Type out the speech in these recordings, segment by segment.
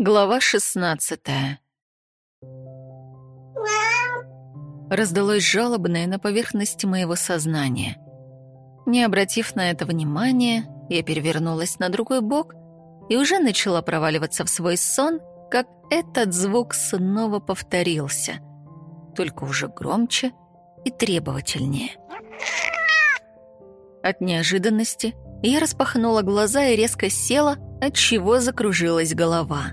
Глава шестнадцатая. Раздалось жалобное на поверхности моего сознания. Не обратив на это внимания, я перевернулась на другой бок и уже начала проваливаться в свой сон, как этот звук снова повторился, только уже громче и требовательнее. От неожиданности я распахнула глаза и резко села, от чего закружилась голова.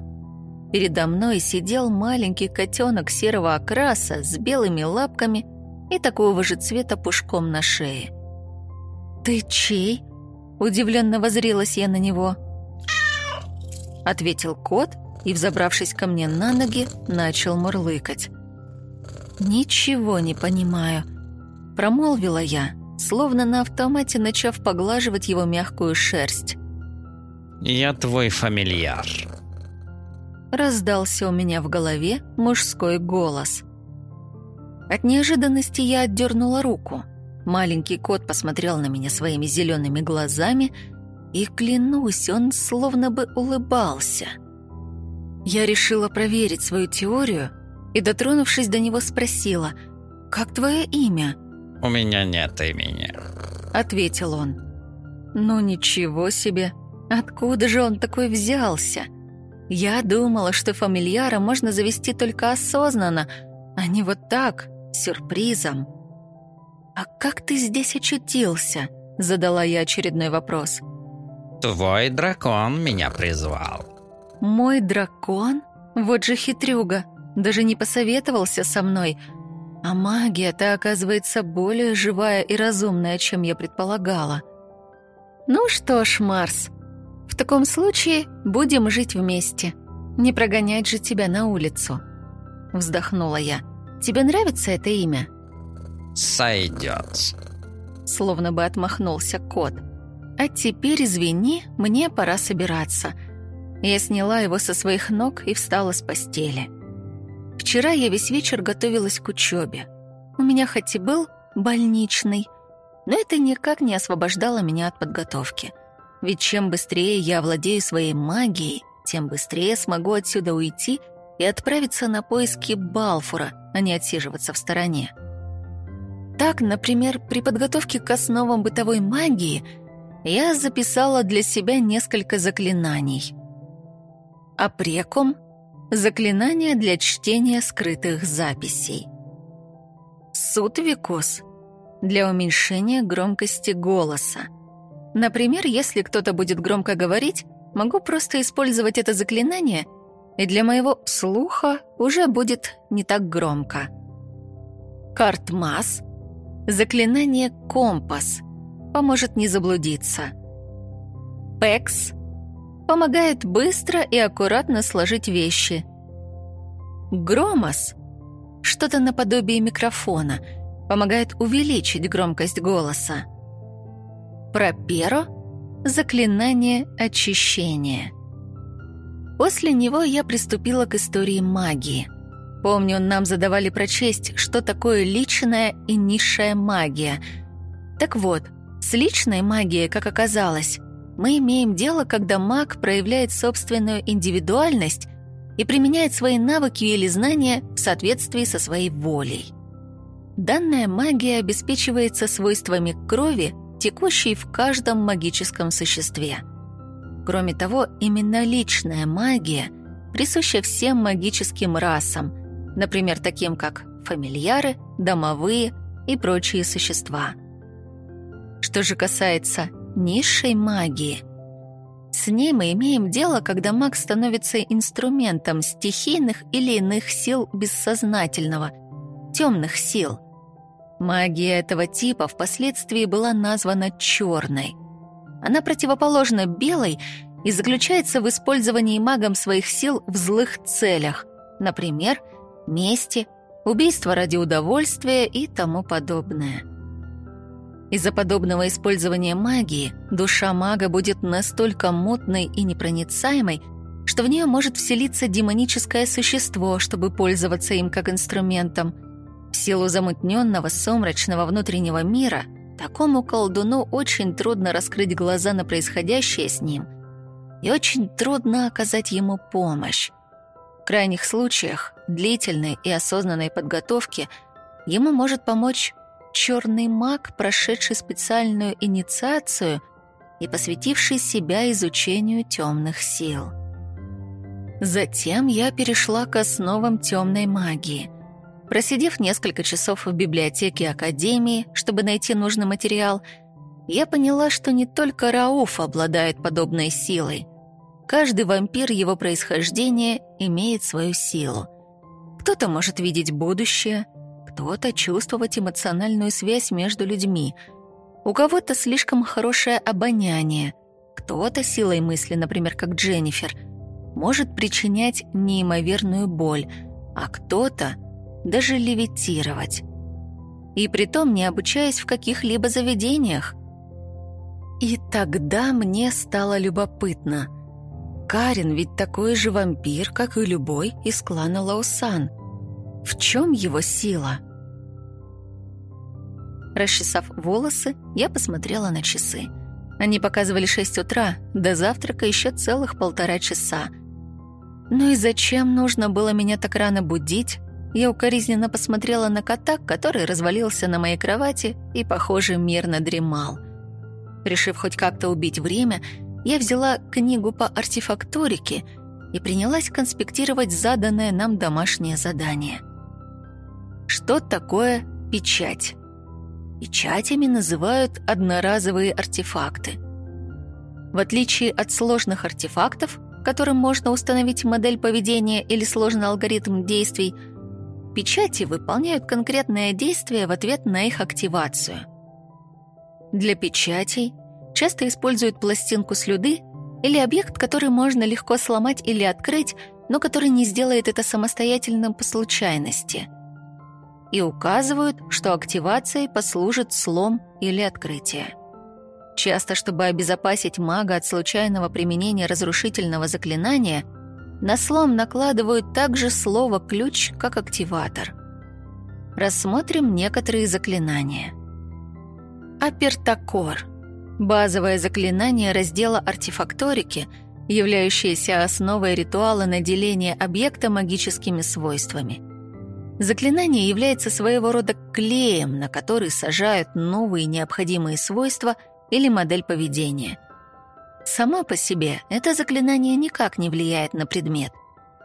Передо мной сидел маленький котенок серого окраса с белыми лапками и такого же цвета пушком на шее. «Ты чей?» — удивленно возрилась я на него. Ответил кот и, взобравшись ко мне на ноги, начал мурлыкать. «Ничего не понимаю», — промолвила я, словно на автомате начав поглаживать его мягкую шерсть. «Я твой фамильяр», раздался у меня в голове мужской голос. От неожиданности я отдернула руку. Маленький кот посмотрел на меня своими зелеными глазами, и, клянусь, он словно бы улыбался. Я решила проверить свою теорию и, дотронувшись до него, спросила, «Как твое имя?» «У меня нет имени», — ответил он. «Ну ничего себе! Откуда же он такой взялся?» Я думала, что фамильяра можно завести только осознанно, а не вот так, сюрпризом. «А как ты здесь очутился?» — задала я очередной вопрос. «Твой дракон меня призвал». «Мой дракон? Вот же хитрюга. Даже не посоветовался со мной. А магия-то, оказывается, более живая и разумная, чем я предполагала». «Ну что ж, Марс, в таком случае будем жить вместе. Не прогонять же тебя на улицу. Вздохнула я. Тебе нравится это имя? Сойдет. Словно бы отмахнулся кот. А теперь, извини, мне пора собираться. Я сняла его со своих ног и встала с постели. Вчера я весь вечер готовилась к учебе. У меня хоть и был больничный, но это никак не освобождало меня от подготовки — ведь чем быстрее я владею своей магией, тем быстрее смогу отсюда уйти и отправиться на поиски Балфура, а не отсиживаться в стороне. Так, например, при подготовке к основам бытовой магии я записала для себя несколько заклинаний. Апрекум — заклинание для чтения скрытых записей. Сутвикус — для уменьшения громкости голоса. Например, если кто-то будет громко говорить, могу просто использовать это заклинание, и для моего слуха уже будет не так громко. Картмас — заклинание «Компас» поможет не заблудиться. Пекс — помогает быстро и аккуратно сложить вещи. Громос — что-то наподобие микрофона, помогает увеличить громкость голоса. Проперо — заклинание очищения. После него я приступила к истории магии. Помню, нам задавали прочесть, что такое личная и низшая магия. Так вот, с личной магией, как оказалось, мы имеем дело, когда маг проявляет собственную индивидуальность и применяет свои навыки или знания в соответствии со своей волей. Данная магия обеспечивается свойствами крови текущий в каждом магическом существе. Кроме того, именно личная магия присуща всем магическим расам, например, таким как фамильяры, домовые и прочие существа. Что же касается низшей магии, с ней мы имеем дело, когда маг становится инструментом стихийных или иных сил бессознательного, темных сил – Магия этого типа впоследствии была названа черной. Она противоположна белой и заключается в использовании магом своих сил в злых целях, например, мести, убийство ради удовольствия и тому подобное. Из-за подобного использования магии душа мага будет настолько мутной и непроницаемой, что в нее может вселиться демоническое существо, чтобы пользоваться им как инструментом – в силу замутненного, сумрачного внутреннего мира такому колдуну очень трудно раскрыть глаза на происходящее с ним и очень трудно оказать ему помощь. В крайних случаях длительной и осознанной подготовки ему может помочь черный маг, прошедший специальную инициацию и посвятивший себя изучению темных сил. Затем я перешла к основам темной магии. Просидев несколько часов в библиотеке Академии, чтобы найти нужный материал, я поняла, что не только Рауф обладает подобной силой. Каждый вампир его происхождения имеет свою силу. Кто-то может видеть будущее, кто-то чувствовать эмоциональную связь между людьми, у кого-то слишком хорошее обоняние, кто-то силой мысли, например, как Дженнифер, может причинять неимоверную боль, а кто-то даже левитировать. И притом не обучаясь в каких-либо заведениях. И тогда мне стало любопытно. Карин ведь такой же вампир, как и любой из клана Лаусан. В чем его сила? Расчесав волосы, я посмотрела на часы. Они показывали 6 утра, до завтрака еще целых полтора часа. Ну и зачем нужно было меня так рано будить? Я укоризненно посмотрела на кота, который развалился на моей кровати и, похоже, мирно дремал. Решив хоть как-то убить время, я взяла книгу по артефакторике и принялась конспектировать заданное нам домашнее задание. Что такое печать? Печатями называют одноразовые артефакты. В отличие от сложных артефактов, которым можно установить модель поведения или сложный алгоритм действий, печати выполняют конкретное действие в ответ на их активацию. Для печатей часто используют пластинку слюды или объект, который можно легко сломать или открыть, но который не сделает это самостоятельным по случайности – и указывают, что активацией послужит слом или открытие. Часто, чтобы обезопасить мага от случайного применения разрушительного заклинания, на слом накладывают также слово «ключ» как активатор. Рассмотрим некоторые заклинания. Апертакор – базовое заклинание раздела артефакторики, являющееся основой ритуала наделения объекта магическими свойствами – Заклинание является своего рода клеем, на который сажают новые необходимые свойства или модель поведения. Само по себе это заклинание никак не влияет на предмет,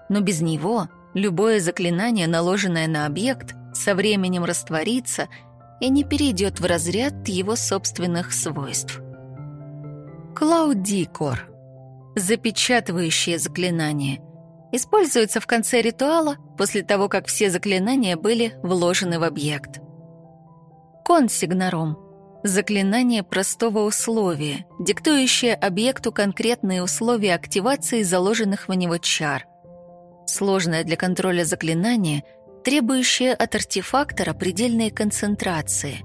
но без него любое заклинание, наложенное на объект, со временем растворится и не перейдет в разряд его собственных свойств. Клаудикор – запечатывающее заклинание – используется в конце ритуала после того, как все заклинания были вложены в объект. Консигнаром – заклинание простого условия, диктующее объекту конкретные условия активации заложенных в него чар. Сложное для контроля заклинание, требующее от артефактора предельной концентрации.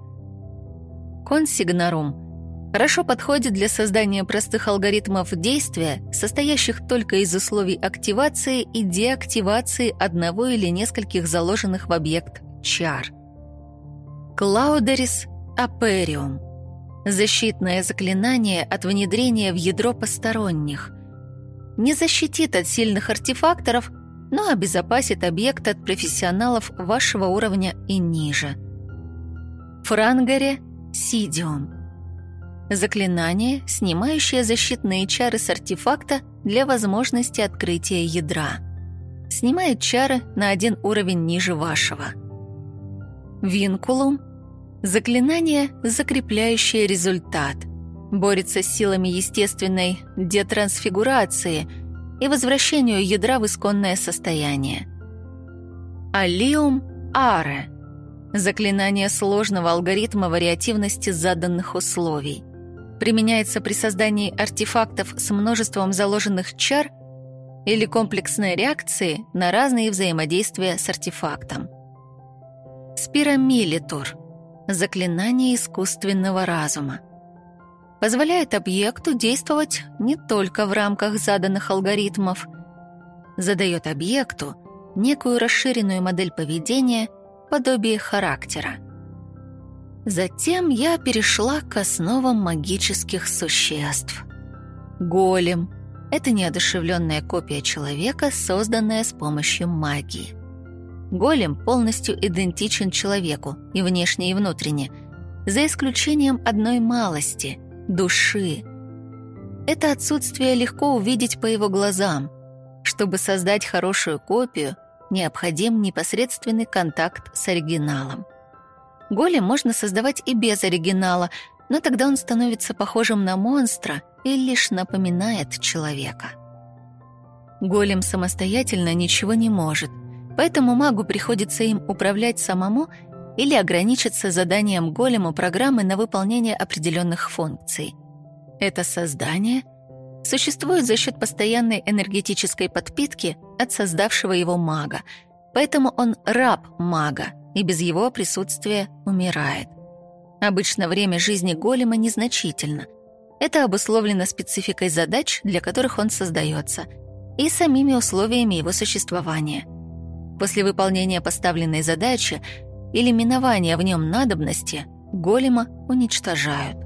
Консигнарум – хорошо подходит для создания простых алгоритмов действия, состоящих только из условий активации и деактивации одного или нескольких заложенных в объект чар. Клаудерис Апериум – защитное заклинание от внедрения в ядро посторонних. Не защитит от сильных артефакторов, но обезопасит объект от профессионалов вашего уровня и ниже. Франгаре Сидиум – Заклинание, снимающее защитные чары с артефакта для возможности открытия ядра. Снимает чары на один уровень ниже вашего. Винкулум – заклинание, закрепляющее результат. Борется с силами естественной детрансфигурации и возвращению ядра в исконное состояние. Алиум Аре – заклинание сложного алгоритма вариативности заданных условий – применяется при создании артефактов с множеством заложенных чар или комплексной реакции на разные взаимодействия с артефактом. Спирамилитур – заклинание искусственного разума. Позволяет объекту действовать не только в рамках заданных алгоритмов, задает объекту некую расширенную модель поведения, подобие характера. Затем я перешла к основам магических существ. Голем — Это неодушевленная копия человека, созданная с помощью магии. Голем полностью идентичен человеку и внешне, и внутренне, за исключением одной малости — души. Это отсутствие легко увидеть по его глазам. Чтобы создать хорошую копию, необходим непосредственный контакт с оригиналом. Голем можно создавать и без оригинала, но тогда он становится похожим на монстра и лишь напоминает человека. Голем самостоятельно ничего не может, поэтому магу приходится им управлять самому или ограничиться заданием голему программы на выполнение определенных функций. Это создание существует за счет постоянной энергетической подпитки от создавшего его мага, поэтому он раб мага и без его присутствия умирает. Обычно время жизни голема незначительно. Это обусловлено спецификой задач, для которых он создается, и самими условиями его существования. После выполнения поставленной задачи или минования в нем надобности голема уничтожают.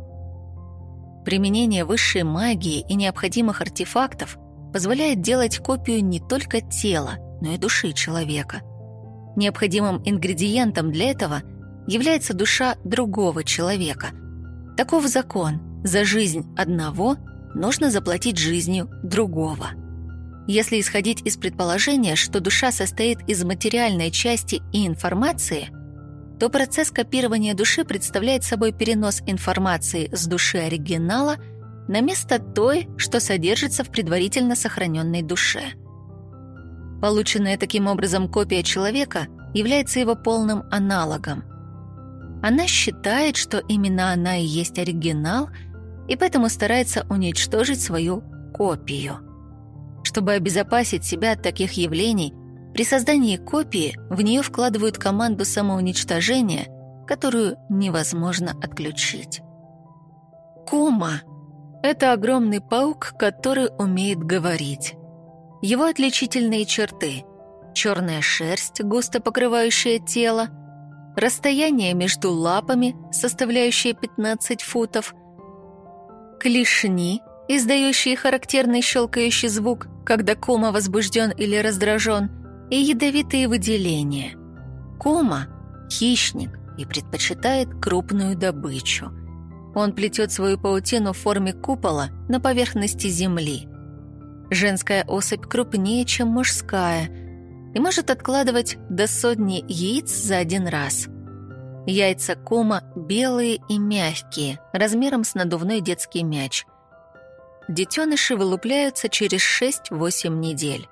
Применение высшей магии и необходимых артефактов позволяет делать копию не только тела, но и души человека. Необходимым ингредиентом для этого – является душа другого человека. Таков закон. За жизнь одного нужно заплатить жизнью другого. Если исходить из предположения, что душа состоит из материальной части и информации, то процесс копирования души представляет собой перенос информации с души оригинала на место той, что содержится в предварительно сохраненной душе. Полученная таким образом копия человека является его полным аналогом. Она считает, что именно она и есть оригинал, и поэтому старается уничтожить свою копию. Чтобы обезопасить себя от таких явлений, при создании копии в нее вкладывают команду самоуничтожения, которую невозможно отключить. Кума — это огромный паук, который умеет говорить. Его отличительные черты — черная шерсть, густо покрывающая тело, расстояние между лапами, составляющее 15 футов, клешни, издающие характерный щелкающий звук, когда кома возбужден или раздражен, и ядовитые выделения. Кома — хищник и предпочитает крупную добычу. Он плетет свою паутину в форме купола на поверхности земли. Женская особь крупнее, чем мужская — и может откладывать до сотни яиц за один раз. Яйца кома белые и мягкие, размером с надувной детский мяч. Детеныши вылупляются через 6-8 недель.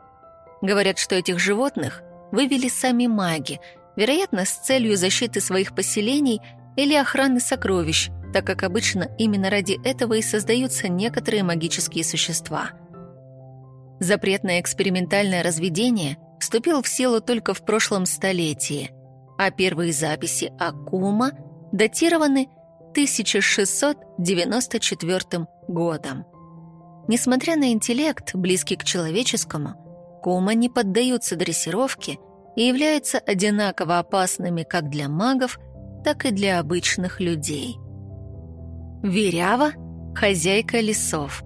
Говорят, что этих животных вывели сами маги, вероятно, с целью защиты своих поселений или охраны сокровищ, так как обычно именно ради этого и создаются некоторые магические существа. Запрет на экспериментальное разведение вступил в силу только в прошлом столетии, а первые записи Акума датированы 1694 годом. Несмотря на интеллект, близкий к человеческому, кума не поддаются дрессировке и являются одинаково опасными как для магов, так и для обычных людей. Верява – хозяйка лесов.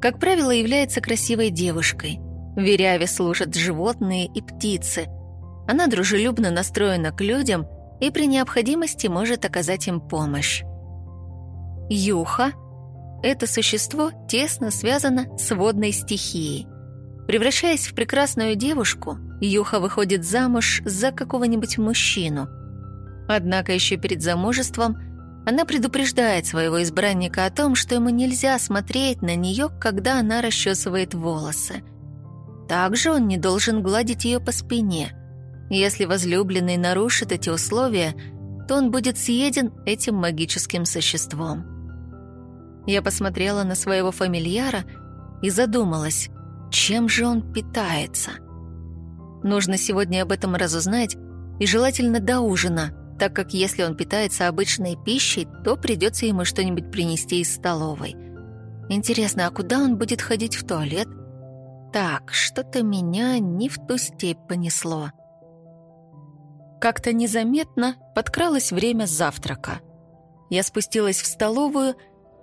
Как правило, является красивой девушкой – Веряве служат животные и птицы. Она дружелюбно настроена к людям и при необходимости может оказать им помощь. Юха — это существо тесно связано с водной стихией. Превращаясь в прекрасную девушку, Юха выходит замуж за какого-нибудь мужчину. Однако еще перед замужеством она предупреждает своего избранника о том, что ему нельзя смотреть на нее, когда она расчесывает волосы — также он не должен гладить ее по спине. Если возлюбленный нарушит эти условия, то он будет съеден этим магическим существом. Я посмотрела на своего фамильяра и задумалась, чем же он питается. Нужно сегодня об этом разузнать, и желательно до ужина, так как если он питается обычной пищей, то придется ему что-нибудь принести из столовой. Интересно, а куда он будет ходить в туалет? Так, что-то меня не в ту степь понесло. Как-то незаметно подкралось время завтрака. Я спустилась в столовую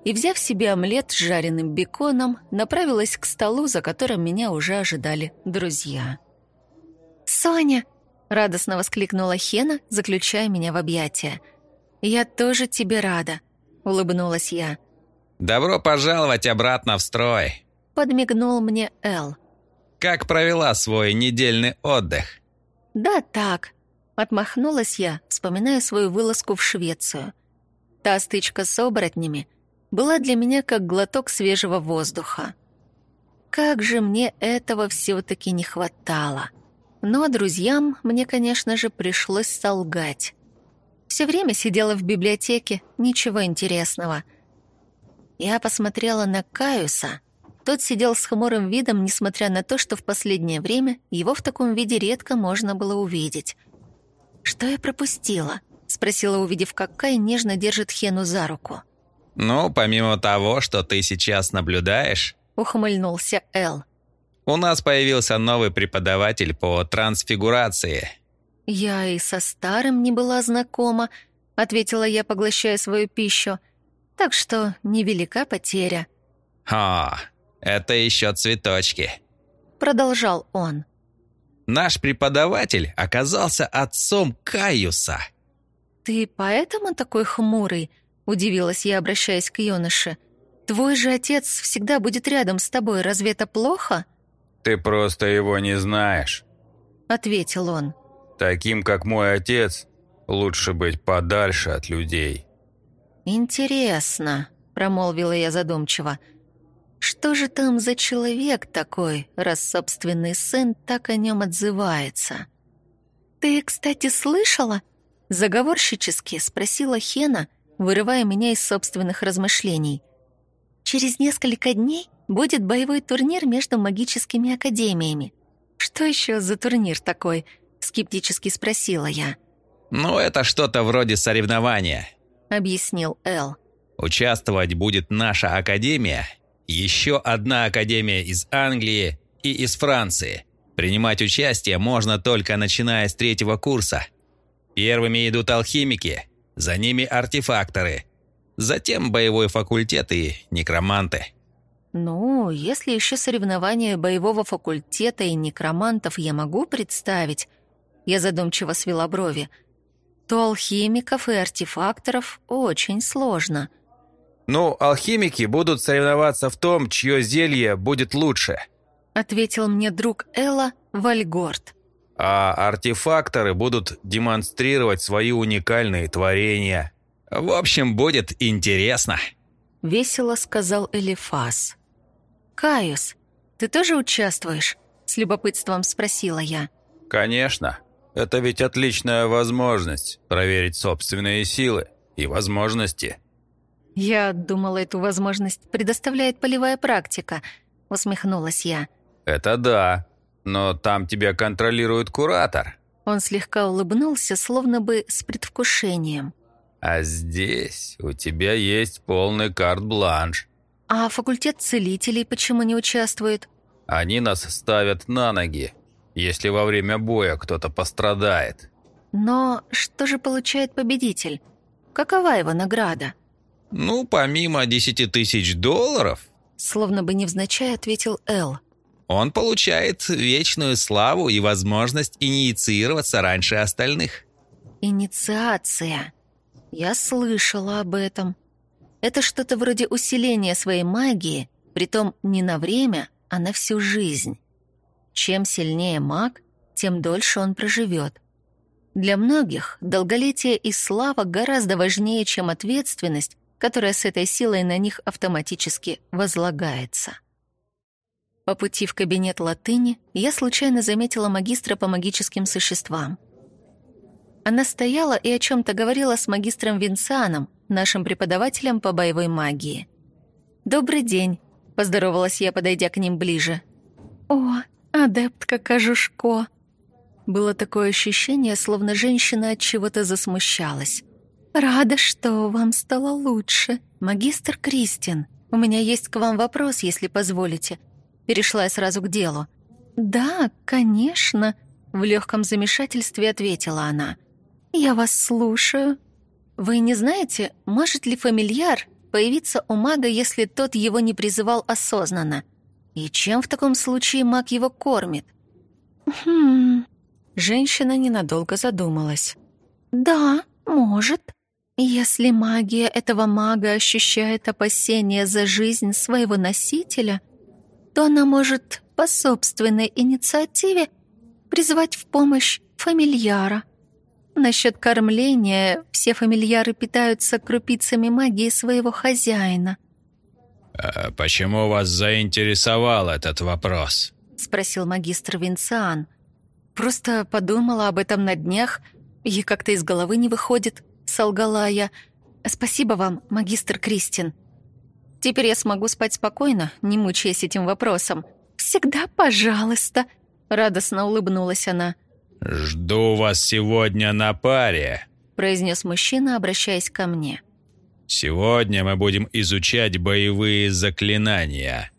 и, взяв себе омлет с жареным беконом, направилась к столу, за которым меня уже ожидали друзья. «Соня!» — радостно воскликнула Хена, заключая меня в объятия. «Я тоже тебе рада», — улыбнулась я. «Добро пожаловать обратно в строй!» — подмигнул мне Эл. «Как провела свой недельный отдых?» «Да так», — отмахнулась я, вспоминая свою вылазку в Швецию. Та стычка с оборотнями была для меня как глоток свежего воздуха. Как же мне этого все-таки не хватало. Но друзьям мне, конечно же, пришлось солгать. Все время сидела в библиотеке, ничего интересного. Я посмотрела на Каюса. Тот сидел с хмурым видом, несмотря на то, что в последнее время его в таком виде редко можно было увидеть. «Что я пропустила?» — спросила, увидев, как Кай нежно держит Хену за руку. «Ну, помимо того, что ты сейчас наблюдаешь...» — ухмыльнулся Эл. «У нас появился новый преподаватель по трансфигурации». «Я и со старым не была знакома», — ответила я, поглощая свою пищу. «Так что невелика потеря». «О, это еще цветочки», — продолжал он. «Наш преподаватель оказался отцом Каюса». «Ты поэтому такой хмурый?» — удивилась я, обращаясь к юноше. «Твой же отец всегда будет рядом с тобой, разве это плохо?» «Ты просто его не знаешь», — ответил он. «Таким, как мой отец, лучше быть подальше от людей». «Интересно», — промолвила я задумчиво. «Что же там за человек такой, раз собственный сын так о нем отзывается?» «Ты, кстати, слышала?» — заговорщически спросила Хена, вырывая меня из собственных размышлений. «Через несколько дней будет боевой турнир между магическими академиями. Что еще за турнир такой?» — скептически спросила я. «Ну, это что-то вроде соревнования», — объяснил Эл. «Участвовать будет наша академия, еще одна академия из Англии и из Франции. Принимать участие можно только начиная с третьего курса. Первыми идут алхимики, за ними артефакторы. Затем боевой факультет и некроманты. Ну, если еще соревнования боевого факультета и некромантов я могу представить, я задумчиво свела брови, то алхимиков и артефакторов очень сложно. «Ну, алхимики будут соревноваться в том, чье зелье будет лучше», ответил мне друг Элла Вальгорд а артефакторы будут демонстрировать свои уникальные творения. В общем, будет интересно», — весело сказал Элифас. «Каюс, ты тоже участвуешь?» — с любопытством спросила я. «Конечно. Это ведь отличная возможность проверить собственные силы и возможности». «Я думала, эту возможность предоставляет полевая практика», — усмехнулась я. «Это да», но там тебя контролирует куратор. Он слегка улыбнулся, словно бы с предвкушением. А здесь у тебя есть полный карт-бланш. А факультет целителей почему не участвует? Они нас ставят на ноги, если во время боя кто-то пострадает. Но что же получает победитель? Какова его награда? Ну, помимо десяти тысяч долларов... Словно бы невзначай ответил Эл он получает вечную славу и возможность инициироваться раньше остальных. Инициация. Я слышала об этом. Это что-то вроде усиления своей магии, притом не на время, а на всю жизнь. Чем сильнее маг, тем дольше он проживет. Для многих долголетие и слава гораздо важнее, чем ответственность, которая с этой силой на них автоматически возлагается. По пути в кабинет латыни я случайно заметила магистра по магическим существам. Она стояла и о чем то говорила с магистром Винсаном, нашим преподавателем по боевой магии. «Добрый день», — поздоровалась я, подойдя к ним ближе. «О, адептка Кожушко!» Было такое ощущение, словно женщина от чего-то засмущалась. «Рада, что вам стало лучше. Магистр Кристин, у меня есть к вам вопрос, если позволите. Перешла я сразу к делу. «Да, конечно», — в легком замешательстве ответила она. «Я вас слушаю. Вы не знаете, может ли фамильяр появиться у мага, если тот его не призывал осознанно? И чем в таком случае маг его кормит? Хм... Женщина ненадолго задумалась. «Да, может. Если магия этого мага ощущает опасения за жизнь своего носителя, то она может по собственной инициативе призвать в помощь фамильяра. Насчет кормления все фамильяры питаются крупицами магии своего хозяина. «А почему вас заинтересовал этот вопрос?» — спросил магистр Винциан. «Просто подумала об этом на днях, и как-то из головы не выходит», — солгала я. «Спасибо вам, магистр Кристин. Теперь я смогу спать спокойно, не мучаясь этим вопросом». «Всегда пожалуйста», — радостно улыбнулась она. «Жду вас сегодня на паре», — произнес мужчина, обращаясь ко мне. «Сегодня мы будем изучать боевые заклинания».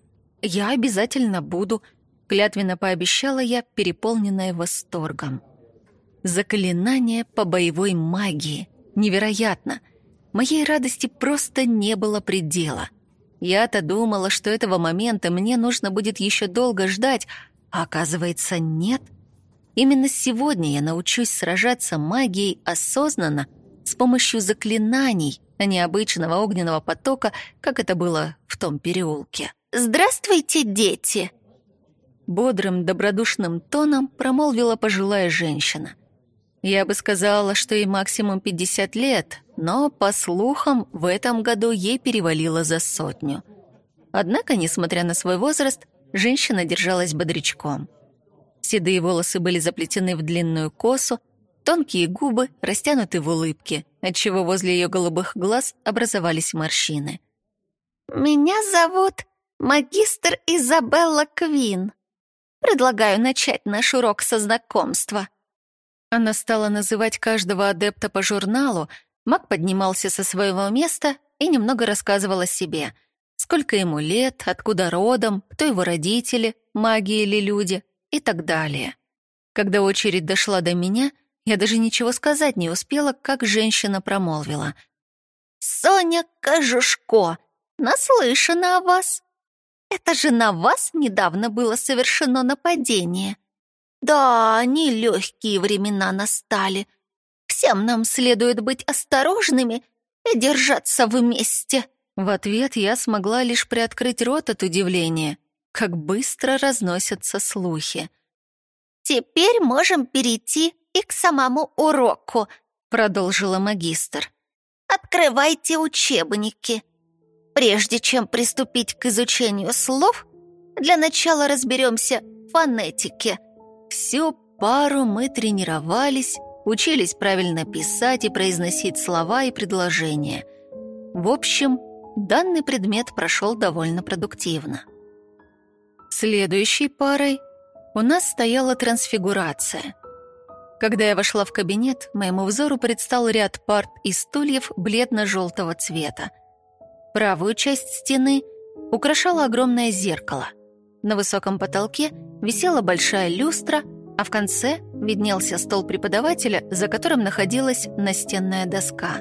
«Я обязательно буду», — клятвенно пообещала я, переполненная восторгом. Заклинание по боевой магии. Невероятно. Моей радости просто не было предела. Я-то думала, что этого момента мне нужно будет еще долго ждать, а оказывается, нет. Именно сегодня я научусь сражаться магией осознанно с помощью заклинаний, а не обычного огненного потока, как это было в том переулке. «Здравствуйте, дети!» Бодрым, добродушным тоном промолвила пожилая женщина. Я бы сказала, что ей максимум 50 лет, но, по слухам, в этом году ей перевалило за сотню. Однако, несмотря на свой возраст, женщина держалась бодрячком. Седые волосы были заплетены в длинную косу, тонкие губы растянуты в улыбке, отчего возле ее голубых глаз образовались морщины. «Меня зовут магистр Изабелла Квин. Предлагаю начать наш урок со знакомства». Она стала называть каждого адепта по журналу, маг поднимался со своего места и немного рассказывал о себе. Сколько ему лет, откуда родом, кто его родители, маги или люди и так далее. Когда очередь дошла до меня, я даже ничего сказать не успела, как женщина промолвила. «Соня Кожушко, наслышана о вас. Это же на вас недавно было совершено нападение. Да, нелегкие времена настали. Всем нам следует быть осторожными и держаться вместе». В ответ я смогла лишь приоткрыть рот от удивления, как быстро разносятся слухи. «Теперь можем перейти и к самому уроку», — продолжила магистр. «Открывайте учебники. Прежде чем приступить к изучению слов, для начала разберемся в фонетике». Всю пару мы тренировались, учились правильно писать и произносить слова и предложения. В общем, данный предмет прошел довольно продуктивно. Следующей парой у нас стояла трансфигурация. Когда я вошла в кабинет, моему взору предстал ряд парт и стульев бледно-желтого цвета. Правую часть стены украшало огромное зеркало. На высоком потолке висела большая люстра, а в конце виднелся стол преподавателя, за которым находилась настенная доска.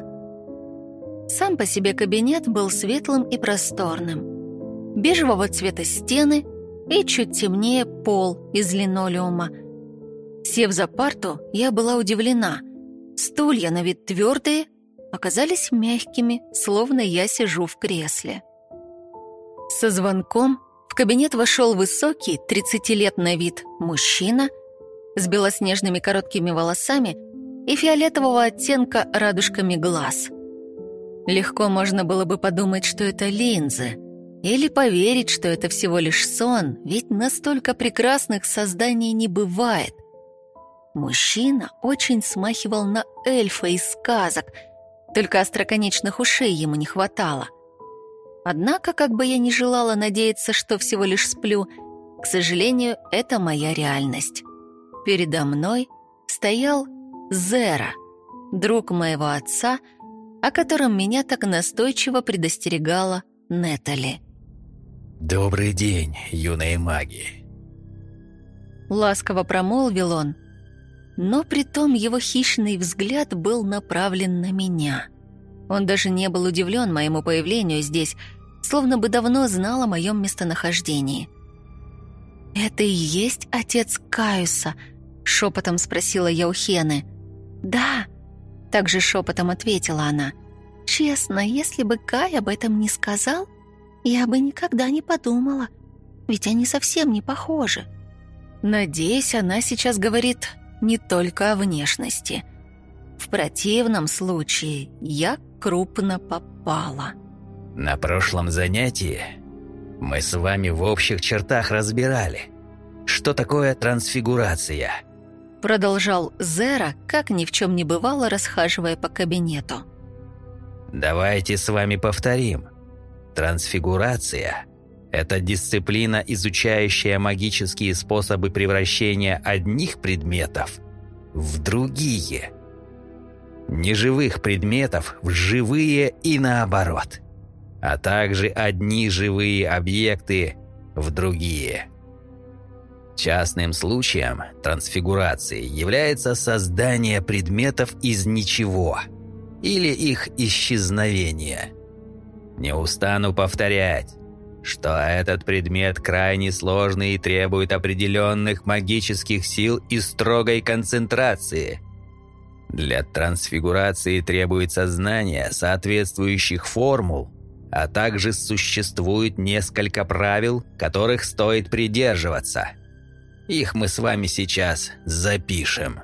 Сам по себе кабинет был светлым и просторным. Бежевого цвета стены и чуть темнее пол из линолеума. Сев за парту, я была удивлена. Стулья на вид твердые оказались мягкими, словно я сижу в кресле. Со звонком кабинет вошел высокий, 30 лет на вид, мужчина с белоснежными короткими волосами и фиолетового оттенка радужками глаз. Легко можно было бы подумать, что это линзы, или поверить, что это всего лишь сон, ведь настолько прекрасных созданий не бывает. Мужчина очень смахивал на эльфа из сказок, только остроконечных ушей ему не хватало. Однако, как бы я ни желала надеяться, что всего лишь сплю, к сожалению, это моя реальность. Передо мной стоял Зера, друг моего отца, о котором меня так настойчиво предостерегала Нетали. «Добрый день, юные маги!» Ласково промолвил он, но при том его хищный взгляд был направлен на меня. Он даже не был удивлен моему появлению здесь, словно бы давно знал о моем местонахождении. «Это и есть отец Каюса?» — шепотом спросила я у Хены. «Да», — также шепотом ответила она. «Честно, если бы Кай об этом не сказал, я бы никогда не подумала, ведь они совсем не похожи». Надеюсь, она сейчас говорит не только о внешности. В противном случае я крупно попала. На прошлом занятии мы с вами в общих чертах разбирали, что такое трансфигурация. Продолжал Зера, как ни в чем не бывало, расхаживая по кабинету. Давайте с вами повторим. Трансфигурация – это дисциплина, изучающая магические способы превращения одних предметов в другие. Неживых предметов в живые и наоборот. А также одни живые объекты в другие. Частным случаем трансфигурации является создание предметов из ничего или их исчезновение. Не устану повторять, что этот предмет крайне сложный и требует определенных магических сил и строгой концентрации. Для трансфигурации требуется знание соответствующих формул, а также существует несколько правил, которых стоит придерживаться – их мы с вами сейчас запишем.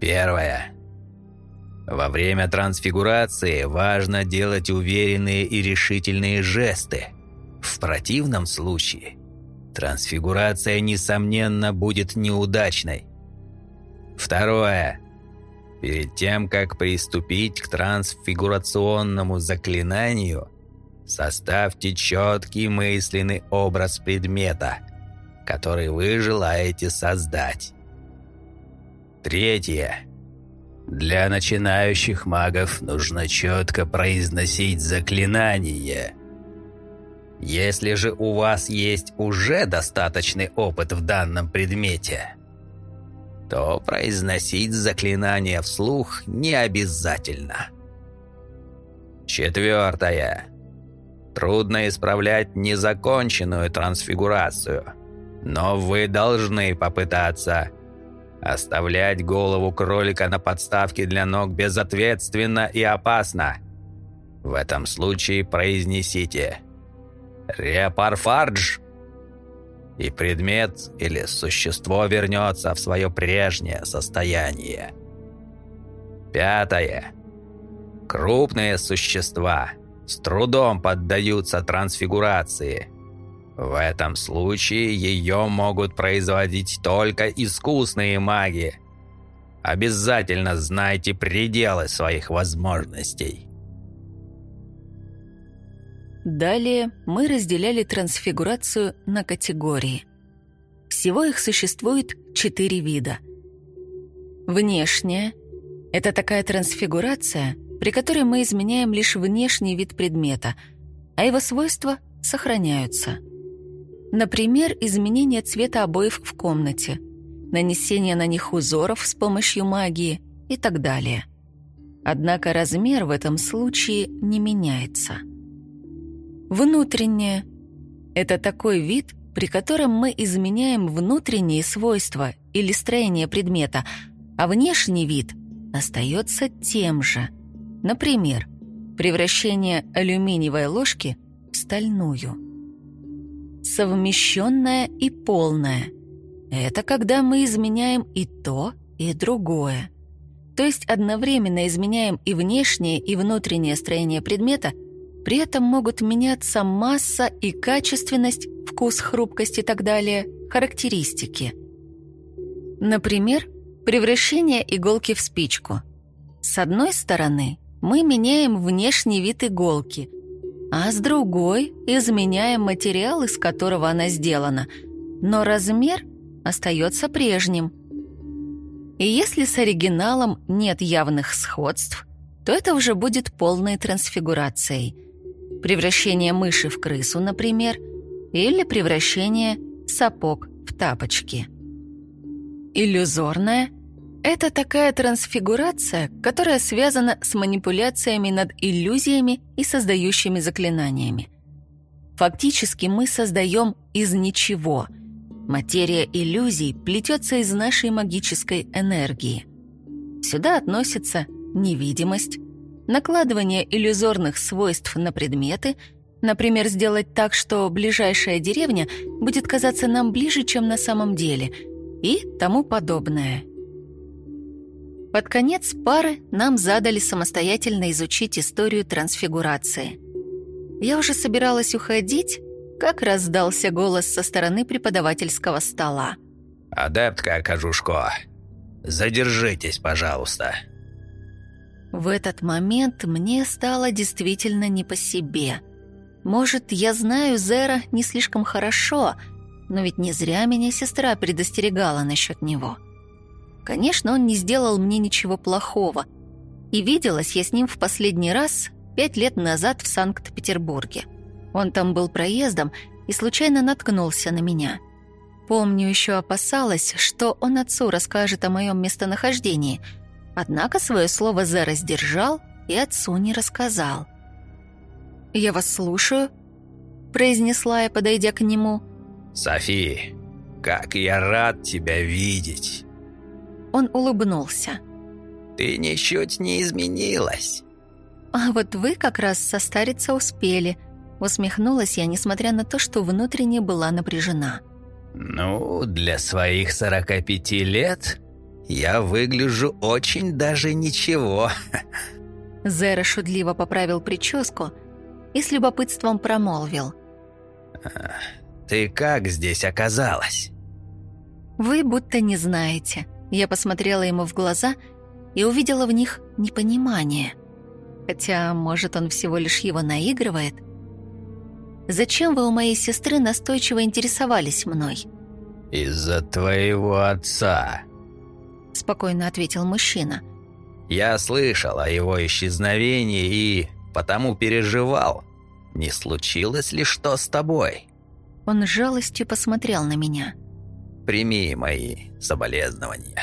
Первое. Во время трансфигурации важно делать уверенные и решительные жесты. В противном случае трансфигурация, несомненно, будет неудачной. Второе. Перед тем, как приступить к трансфигурационному заклинанию, составьте четкий мысленный образ предмета – который вы желаете создать. Третье. Для начинающих магов нужно четко произносить заклинание. Если же у вас есть уже достаточный опыт в данном предмете, то произносить заклинание вслух не обязательно. Четвертое. Трудно исправлять незаконченную трансфигурацию – но вы должны попытаться. Оставлять голову кролика на подставке для ног безответственно и опасно. В этом случае произнесите «Репарфардж» и предмет или существо вернется в свое прежнее состояние. Пятое. Крупные существа с трудом поддаются трансфигурации – в этом случае ее могут производить только искусные маги. Обязательно знайте пределы своих возможностей. Далее мы разделяли трансфигурацию на категории. Всего их существует четыре вида. Внешняя – это такая трансфигурация, при которой мы изменяем лишь внешний вид предмета, а его свойства сохраняются – Например, изменение цвета обоев в комнате, нанесение на них узоров с помощью магии и так далее. Однако размер в этом случае не меняется. Внутреннее – это такой вид, при котором мы изменяем внутренние свойства или строение предмета, а внешний вид остается тем же. Например, превращение алюминиевой ложки в стальную – совмещенное и полное. Это когда мы изменяем и то, и другое. То есть одновременно изменяем и внешнее, и внутреннее строение предмета, при этом могут меняться масса и качественность, вкус, хрупкость и так далее, характеристики. Например, превращение иголки в спичку. С одной стороны, мы меняем внешний вид иголки – а с другой изменяем материал, из которого она сделана, но размер остается прежним. И если с оригиналом нет явных сходств, то это уже будет полной трансфигурацией. Превращение мыши в крысу, например, или превращение сапог в тапочки. Иллюзорное – Это такая трансфигурация, которая связана с манипуляциями над иллюзиями и создающими заклинаниями. Фактически мы создаем из ничего. Материя иллюзий плетется из нашей магической энергии. Сюда относятся невидимость, накладывание иллюзорных свойств на предметы, например, сделать так, что ближайшая деревня будет казаться нам ближе, чем на самом деле, и тому подобное. Под конец пары нам задали самостоятельно изучить историю трансфигурации. Я уже собиралась уходить, как раздался голос со стороны преподавательского стола. «Адептка Кожушко, задержитесь, пожалуйста». В этот момент мне стало действительно не по себе. Может, я знаю Зера не слишком хорошо, но ведь не зря меня сестра предостерегала насчет него. Конечно, он не сделал мне ничего плохого. И виделась я с ним в последний раз пять лет назад в Санкт-Петербурге. Он там был проездом и случайно наткнулся на меня. Помню, еще опасалась, что он отцу расскажет о моем местонахождении – Однако свое слово Зера сдержал и отцу не рассказал. «Я вас слушаю», — произнесла я, подойдя к нему. «Софи, как я рад тебя видеть!» Он улыбнулся. «Ты ничуть не изменилась!» «А вот вы как раз состариться успели», — усмехнулась я, несмотря на то, что внутренне была напряжена. «Ну, для своих сорока пяти лет я выгляжу очень даже ничего». Зера шутливо поправил прическу и с любопытством промолвил. «Ты как здесь оказалась?» «Вы будто не знаете». Я посмотрела ему в глаза и увидела в них непонимание. Хотя, может, он всего лишь его наигрывает. «Зачем вы у моей сестры настойчиво интересовались мной?» «Из-за твоего отца», спокойно ответил мужчина. «Я слышал о его исчезновении и потому переживал. Не случилось ли что с тобой?» Он с жалостью посмотрел на меня. «Прими мои соболезнования».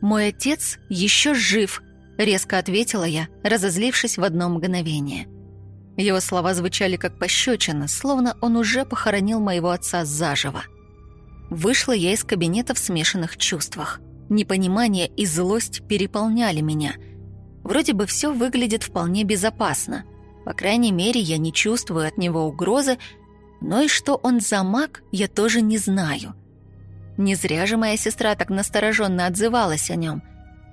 «Мой отец еще жив», — резко ответила я, разозлившись в одно мгновение. Его слова звучали как пощечина, словно он уже похоронил моего отца заживо. Вышла я из кабинета в смешанных чувствах. Непонимание и злость переполняли меня. Вроде бы все выглядит вполне безопасно. По крайней мере, я не чувствую от него угрозы, но и что он за маг, я тоже не знаю. Не зря же моя сестра так настороженно отзывалась о нем.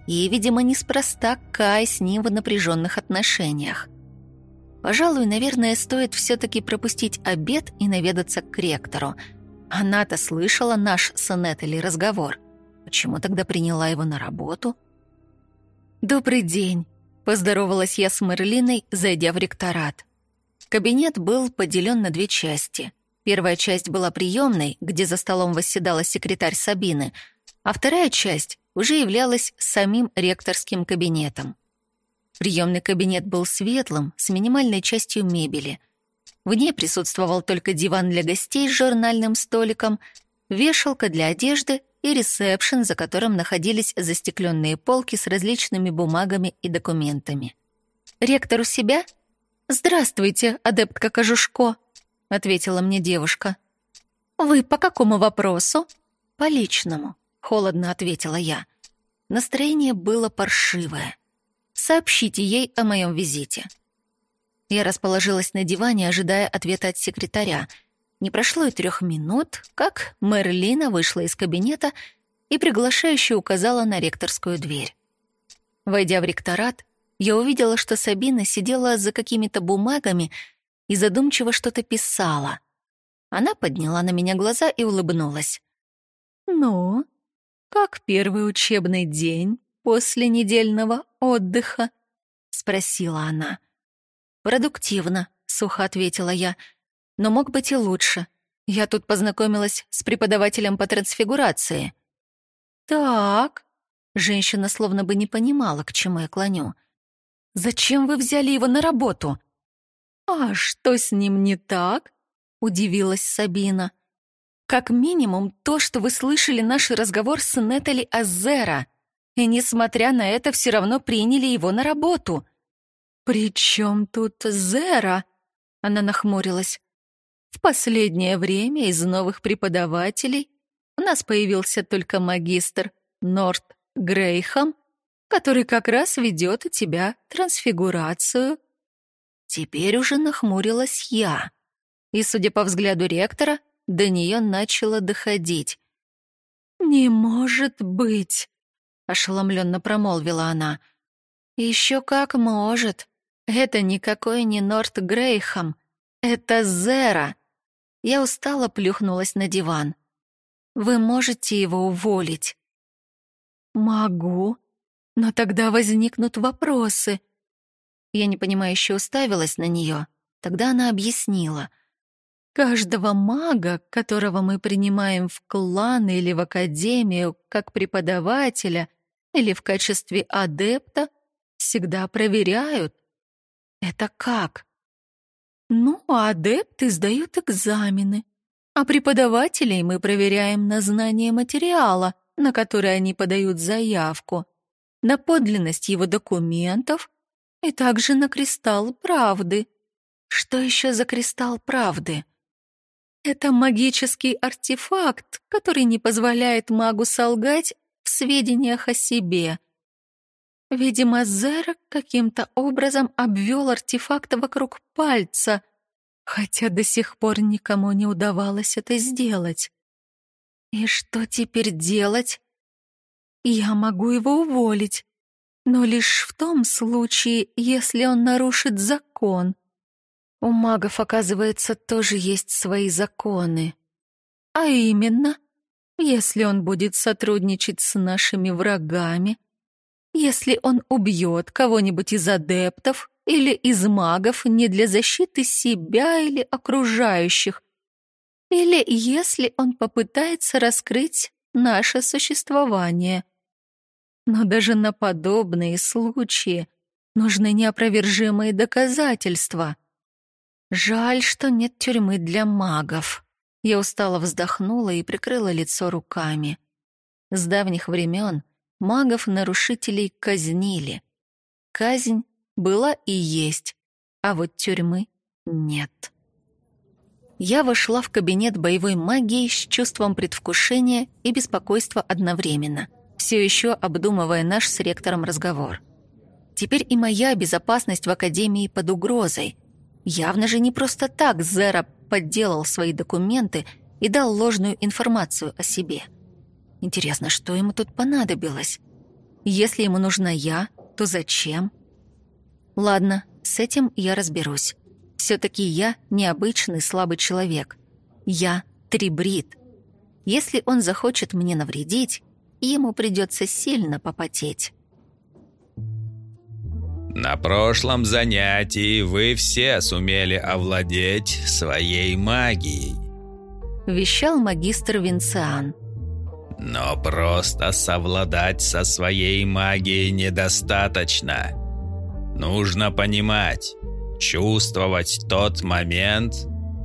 И, видимо, неспроста Кай с ним в напряженных отношениях. Пожалуй, наверное, стоит все-таки пропустить обед и наведаться к ректору. Она-то слышала наш сонет или разговор. Почему тогда приняла его на работу? «Добрый день», — поздоровалась я с Мерлиной, зайдя в ректорат. Кабинет был поделен на две части. Первая часть была приемной, где за столом восседала секретарь Сабины, а вторая часть уже являлась самим ректорским кабинетом. Приемный кабинет был светлым, с минимальной частью мебели. В ней присутствовал только диван для гостей с журнальным столиком, вешалка для одежды и ресепшн, за которым находились застекленные полки с различными бумагами и документами. «Ректор у себя?» «Здравствуйте, адептка Кожушко», — ответила мне девушка. «Вы по какому вопросу?» «По личному», — холодно ответила я. Настроение было паршивое. «Сообщите ей о моем визите». Я расположилась на диване, ожидая ответа от секретаря — не прошло и трех минут, как Мерлина вышла из кабинета и приглашающе указала на ректорскую дверь. Войдя в ректорат, я увидела, что Сабина сидела за какими-то бумагами и задумчиво что-то писала. Она подняла на меня глаза и улыбнулась. «Ну, как первый учебный день после недельного отдыха?» — спросила она. «Продуктивно», — сухо ответила я, — но мог быть и лучше. Я тут познакомилась с преподавателем по трансфигурации. «Так...» Женщина словно бы не понимала, к чему я клоню. «Зачем вы взяли его на работу?» «А что с ним не так?» — удивилась Сабина. «Как минимум то, что вы слышали наш разговор с Нетали Азера», И, несмотря на это, все равно приняли его на работу. «При чем тут Зера?» Она нахмурилась. «В последнее время из новых преподавателей у нас появился только магистр Норт Грейхам, который как раз ведет у тебя трансфигурацию. Теперь уже нахмурилась я. И, судя по взгляду ректора, до нее начало доходить. «Не может быть!» — ошеломленно промолвила она. «Еще как может. Это никакой не Норт Грейхам. Это Зера!» Я устало плюхнулась на диван. «Вы можете его уволить?» «Могу», но тогда возникнут вопросы. Я непонимающе уставилась на нее. Тогда она объяснила. Каждого мага, которого мы принимаем в клан или в академию как преподавателя или в качестве адепта, всегда проверяют. Это как? Ну, адепты сдают экзамены, а преподавателей мы проверяем на знание материала, на который они подают заявку на подлинность его документов и также на кристалл правды. Что еще за кристалл правды? Это магический артефакт, который не позволяет магу солгать в сведениях о себе. Видимо, Зера каким-то образом обвел артефакт вокруг пальца, хотя до сих пор никому не удавалось это сделать. И что теперь делать? Я могу его уволить, но лишь в том случае, если он нарушит закон. У магов, оказывается, тоже есть свои законы. А именно, если он будет сотрудничать с нашими врагами, если он убьет кого-нибудь из адептов или из магов не для защиты себя или окружающих, или если он попытается раскрыть наше существование. Но даже на подобные случаи нужны неопровержимые доказательства. Жаль, что нет тюрьмы для магов. Я устало вздохнула и прикрыла лицо руками. С давних времен магов-нарушителей казнили. Казнь была и есть, а вот тюрьмы нет. Я вошла в кабинет боевой магии с чувством предвкушения и беспокойства одновременно, все еще обдумывая наш с ректором разговор. Теперь и моя безопасность в Академии под угрозой. Явно же не просто так Зера подделал свои документы и дал ложную информацию о себе. Интересно, что ему тут понадобилось? Если ему нужна я, то зачем? Ладно, с этим я разберусь. Все-таки я необычный слабый человек. Я трибрид. Если он захочет мне навредить, ему придется сильно попотеть. На прошлом занятии вы все сумели овладеть своей магией. Вещал магистр Винциан. Но просто совладать со своей магией недостаточно. Нужно понимать, чувствовать тот момент,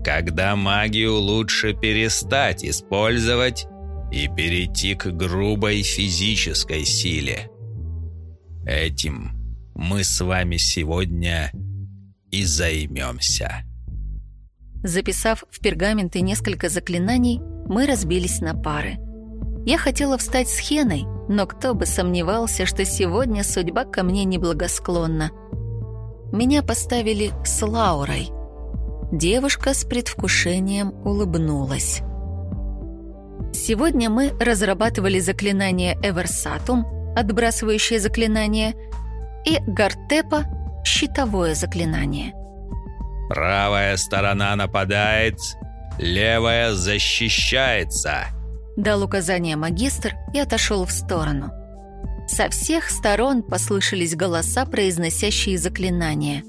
когда магию лучше перестать использовать и перейти к грубой физической силе. Этим мы с вами сегодня и займемся. Записав в пергаменты несколько заклинаний, мы разбились на пары. Я хотела встать с Хеной, но кто бы сомневался, что сегодня судьба ко мне неблагосклонна – меня поставили с Лаурой. Девушка с предвкушением улыбнулась. Сегодня мы разрабатывали заклинание Эверсатум, отбрасывающее заклинание, и Гартепа, щитовое заклинание. «Правая сторона нападает, левая защищается», дал указание магистр и отошел в сторону. Со всех сторон послышались голоса, произносящие заклинания.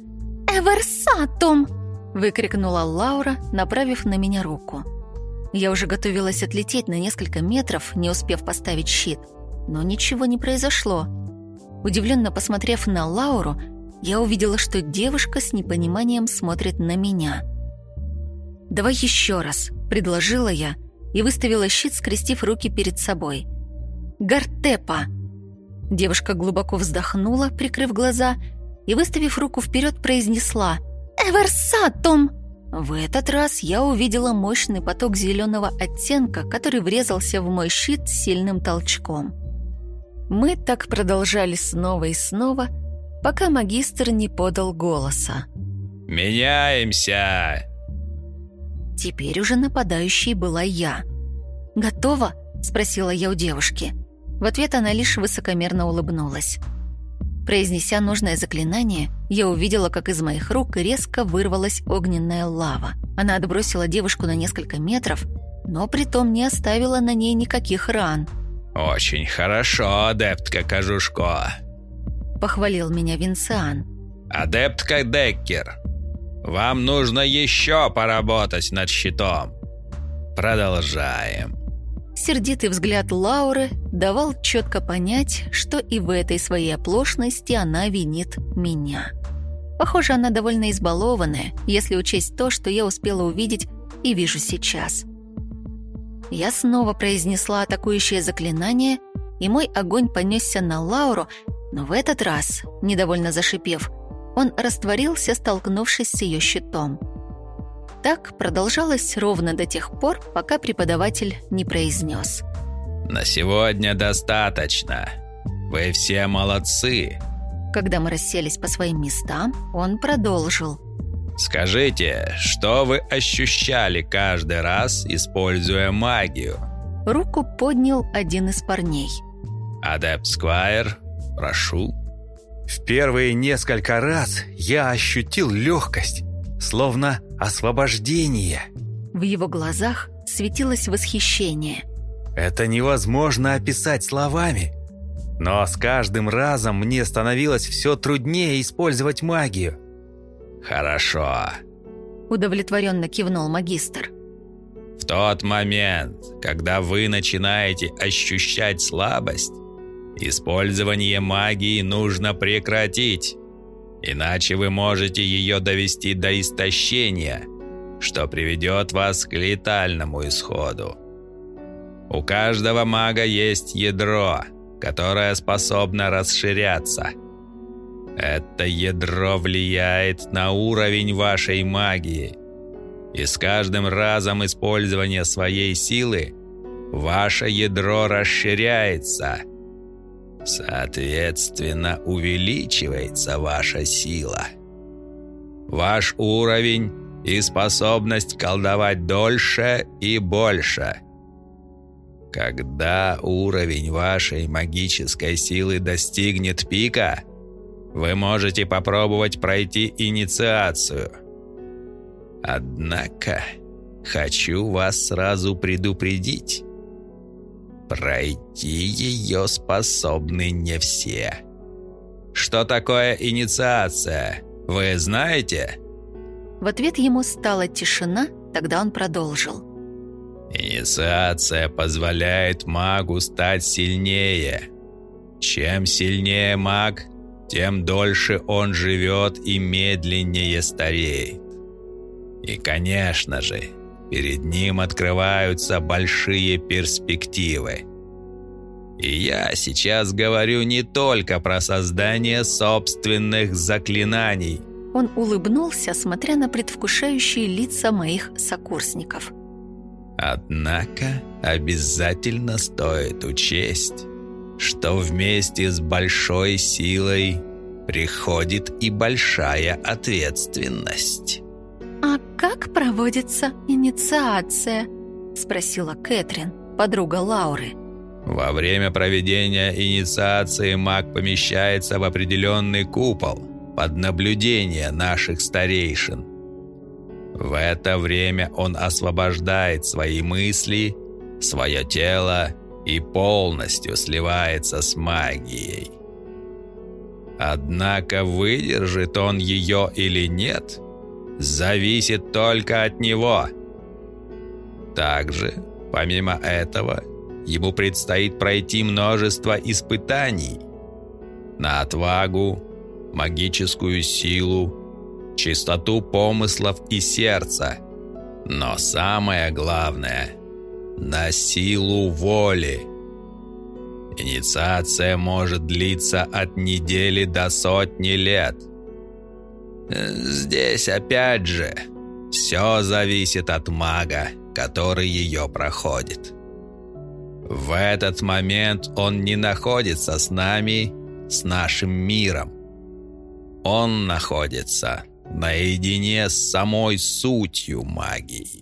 «Эверсатум!» — выкрикнула Лаура, направив на меня руку. Я уже готовилась отлететь на несколько метров, не успев поставить щит. Но ничего не произошло. Удивленно посмотрев на Лауру, я увидела, что девушка с непониманием смотрит на меня. «Давай еще раз», — предложила я и выставила щит, скрестив руки перед собой. «Гартепа!» Девушка глубоко вздохнула, прикрыв глаза, и, выставив руку вперед, произнесла «Эверсатум!». В этот раз я увидела мощный поток зеленого оттенка, который врезался в мой щит сильным толчком. Мы так продолжали снова и снова, пока магистр не подал голоса. «Меняемся!» Теперь уже нападающей была я. «Готова?» — спросила я у девушки. В ответ она лишь высокомерно улыбнулась. Произнеся нужное заклинание, я увидела, как из моих рук резко вырвалась огненная лава. Она отбросила девушку на несколько метров, но притом не оставила на ней никаких ран. «Очень хорошо, адептка Кожушко», — похвалил меня Винциан. «Адептка Деккер, вам нужно еще поработать над щитом. Продолжаем». Сердитый взгляд Лауры давал четко понять, что и в этой своей оплошности она винит меня. Похоже, она довольно избалованная, если учесть то, что я успела увидеть и вижу сейчас. Я снова произнесла атакующее заклинание, и мой огонь понесся на Лауру, но в этот раз, недовольно зашипев, он растворился, столкнувшись с ее щитом. Так продолжалось ровно до тех пор, пока преподаватель не произнес. «На сегодня достаточно. Вы все молодцы». Когда мы расселись по своим местам, он продолжил. «Скажите, что вы ощущали каждый раз, используя магию?» Руку поднял один из парней. «Адепт Сквайр, прошу». В первые несколько раз я ощутил легкость, словно освобождение. В его глазах светилось восхищение. Это невозможно описать словами. Но с каждым разом мне становилось все труднее использовать магию. «Хорошо», — удовлетворенно кивнул магистр. «В тот момент, когда вы начинаете ощущать слабость, использование магии нужно прекратить. Иначе вы можете ее довести до истощения, что приведет вас к летальному исходу. У каждого мага есть ядро, которое способно расширяться. Это ядро влияет на уровень вашей магии. И с каждым разом использования своей силы ваше ядро расширяется – Соответственно, увеличивается ваша сила. Ваш уровень и способность колдовать дольше и больше. Когда уровень вашей магической силы достигнет пика, вы можете попробовать пройти инициацию. Однако, хочу вас сразу предупредить. Пройти ее способны не все. Что такое инициация? Вы знаете? В ответ ему стала тишина, тогда он продолжил. Инициация позволяет магу стать сильнее. Чем сильнее маг, тем дольше он живет и медленнее стареет. И, конечно же, перед ним открываются большие перспективы. И я сейчас говорю не только про создание собственных заклинаний. Он улыбнулся, смотря на предвкушающие лица моих сокурсников. Однако обязательно стоит учесть, что вместе с большой силой приходит и большая ответственность. «А как проводится инициация?» — спросила Кэтрин, подруга Лауры. Во время проведения инициации маг помещается в определенный купол под наблюдение наших старейшин. В это время он освобождает свои мысли, свое тело и полностью сливается с магией. Однако выдержит он ее или нет – зависит только от него. Также, помимо этого, ему предстоит пройти множество испытаний на отвагу, магическую силу, чистоту помыслов и сердца, но самое главное – на силу воли. Инициация может длиться от недели до сотни лет. Здесь опять же все зависит от мага, который ее проходит. В этот момент он не находится с нами, с нашим миром. Он находится наедине с самой сутью магии.